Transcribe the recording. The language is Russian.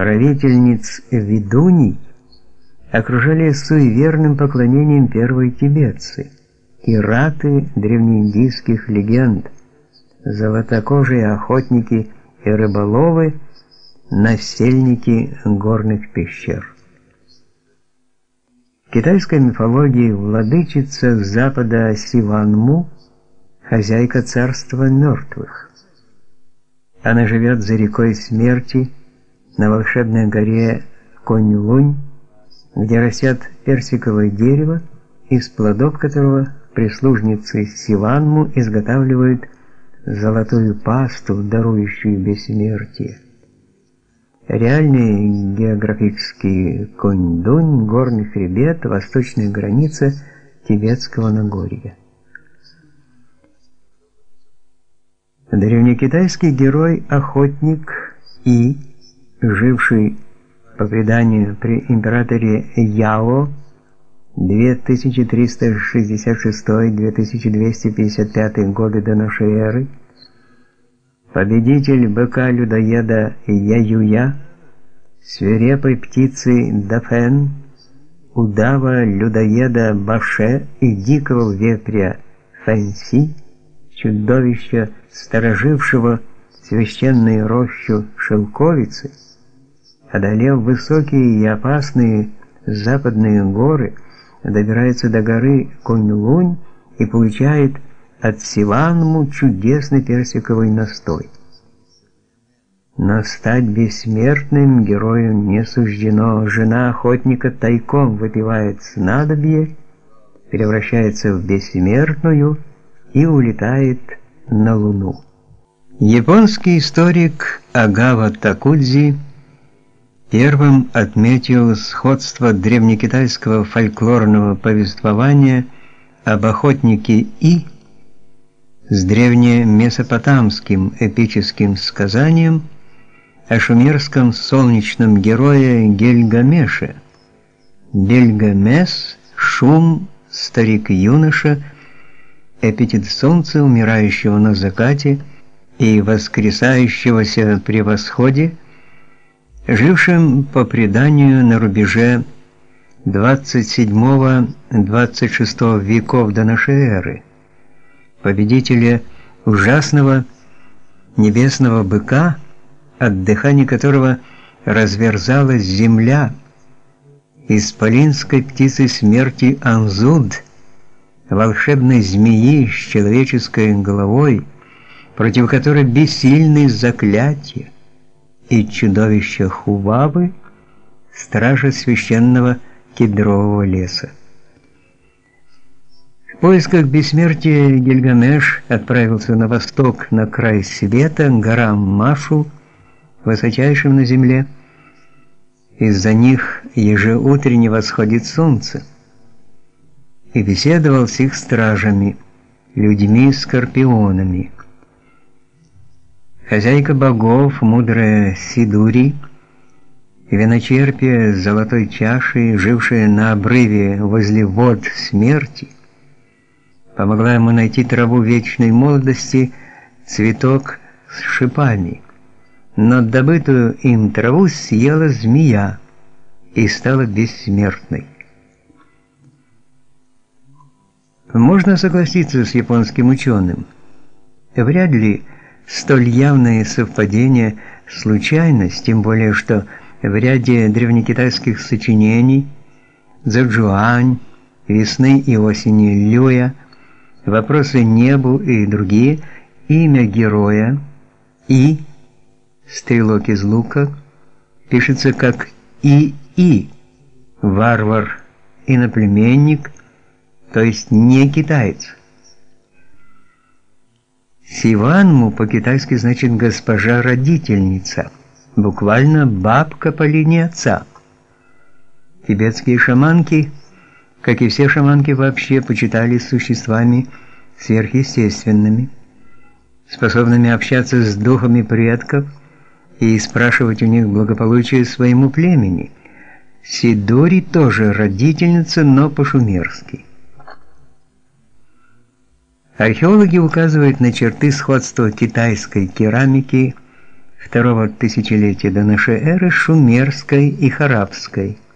правительниц ведуней окружали суеверным поклонением первые тибетцы, пираты древнеиндийских легенд, золотокожие охотники и рыболовы, насельники горных пещер. В китайской мифологии владычица запада Сиванму – хозяйка царства мертвых. Она живет за рекой смерти на волшебной горе Конь-Лунь, где растет персиковое дерево, из плодов которого прислужницы Сиванму изготавливают золотую пасту, дарующую бессмертие. Реальный географический Конь-Дунь, горный хребет, восточная граница Тибетского Нагорья. Древнекитайский герой-охотник И, живший по преданию при императоре Яо 2366-2255 годы до нашей эры, победитель быка-людоеда Яюя, свирепой птицы Дафен, удава-людоеда Баше и дикого ветря Фэнси, чудовища, сторожившего священную рощу шелковицы, одолев высокие и опасные западные горы, добирается до горы Конь-Лунь и получает от Сиванму чудесный персиковый настой. Но стать бессмертным герою не суждено. Жена охотника тайком выпивает снадобье, превращается в бессмертную и улетает на Луну. Японский историк Агава Такудзи первым отметил сходство древнекитайского фольклорного повествования об охотнике И с древнемесопотамским эпическим сказанием о шумерском солнечном герое Гельгамеше. Гельгамес, шум, старик-юноша, эпитет солнца, умирающего на закате и воскресающегося при восходе, жившим по преданию на рубеже 27-26 веков до нашей эры, победителя ужасного небесного быка, от дыхания которого разверзалась земля, исполинской птицы смерти Анзуд, волшебной змеи с человеческой головой, против которой бессильны заклятия, и чудовища Хувавы, стража священного кедрового леса. В поисках бессмертия Гильгамеш отправился на восток, на край света, к горам Машу, высочайшим на земле. Из-за них ежеутренне восходит солнце. И беседовал с их стражами, людьми-скорпионами. Хозяйка богов, мудрая Сидури, виночерпие с золотой чашей, жившая на обрыве возле вод смерти, помогла ему найти траву вечной молодости, цветок с шипами. Но добытую им траву съела змея и стала бессмертной. Можно согласиться с японским ученым. Вряд ли Столь явное совпадение – случайность, тем более что в ряде древнекитайских сочинений «Цзэджуань», «Весны и осени Люя», «Вопросы небу» и другие имя героя «И», «Стрелок из лука» пишется как «И-И», «Варвар», «Иноплеменник», то есть не китаец. Сиванму по-китайски значит госпожа-родительница, буквально бабка по линии отца. Тибетские шаманки, как и все шаманки вообще, почитались существами сверхъестественными, способными общаться с духами предков и спрашивать у них благополучие своему племени. Сидори тоже родительница, но по-шумерски. Археологи указывают на черты сходства китайской керамики второго тысячелетия до нашей эры шумерской и харабской –